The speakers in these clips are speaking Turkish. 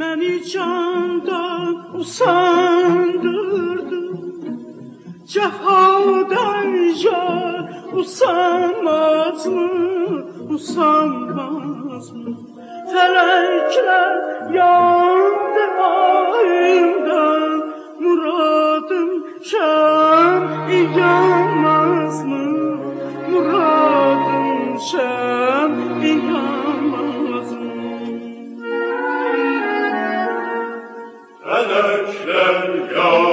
Beni candan usandırdı Cefadan yar usanmaz mı, usanmaz mı? Felekler yandı ayımdan Muradım şem yanmaz mı? Muradım şem yanmaz Hallelujah.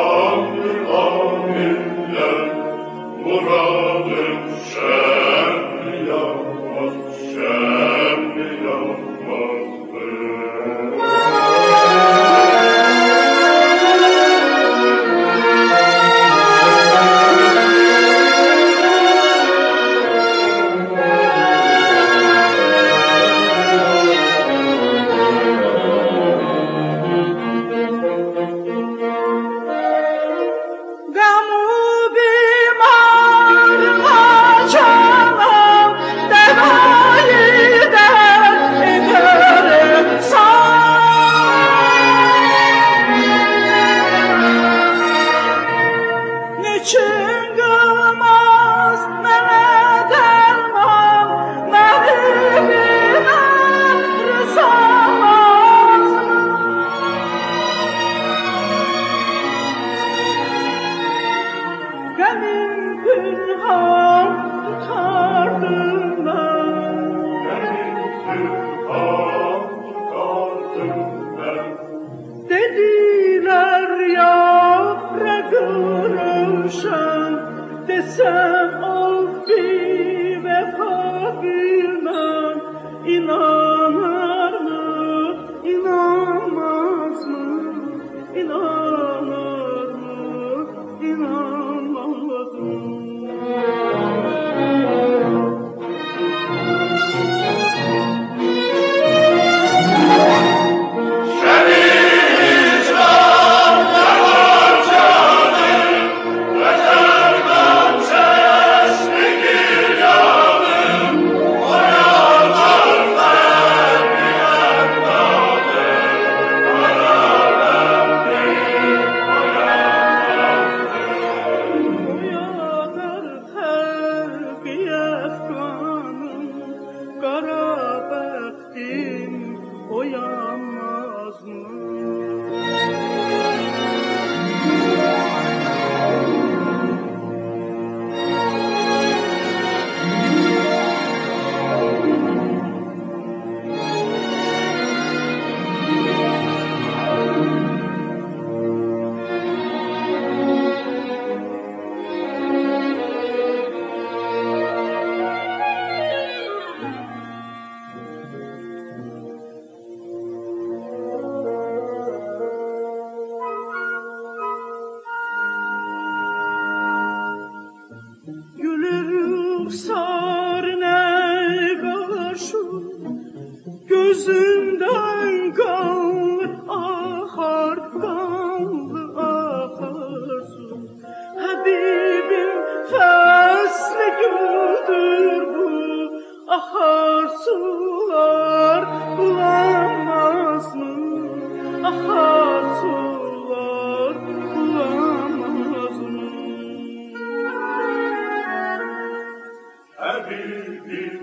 Descend, descend. Gözünden kanlı akar kanlı akar su Habibim fesli güldür bu Akar sular bulamaz mı? Akar sular bulamaz mı? Habibim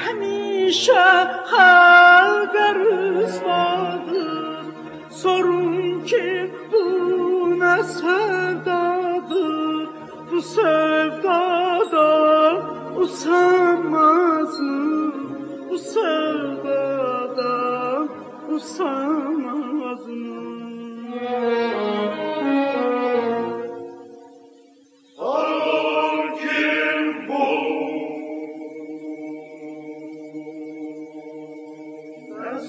Həmişə xalqa rüsvadır, sorun ki, bu nə sevdadır, bu sevdadan usanmazım, bu sevdadan usanmazım.